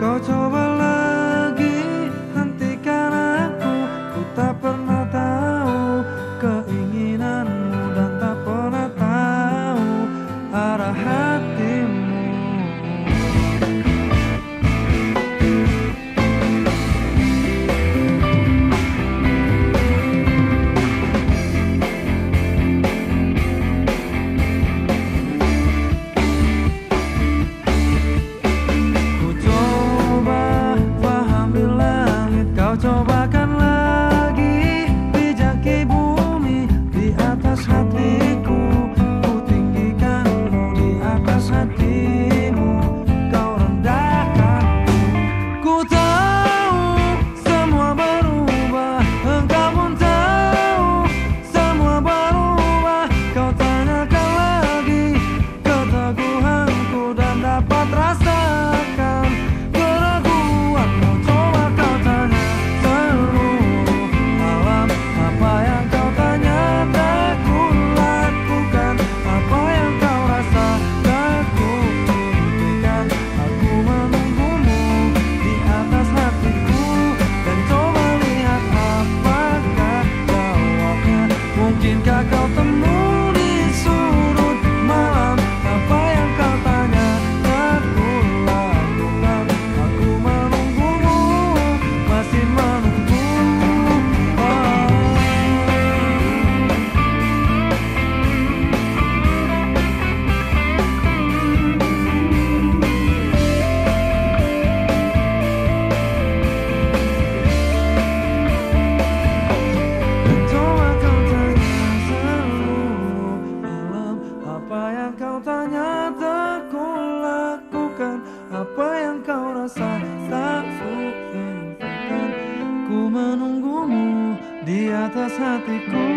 langkahku Kau yang kau rasa tak ku Ku menunggumu di atas hatiku.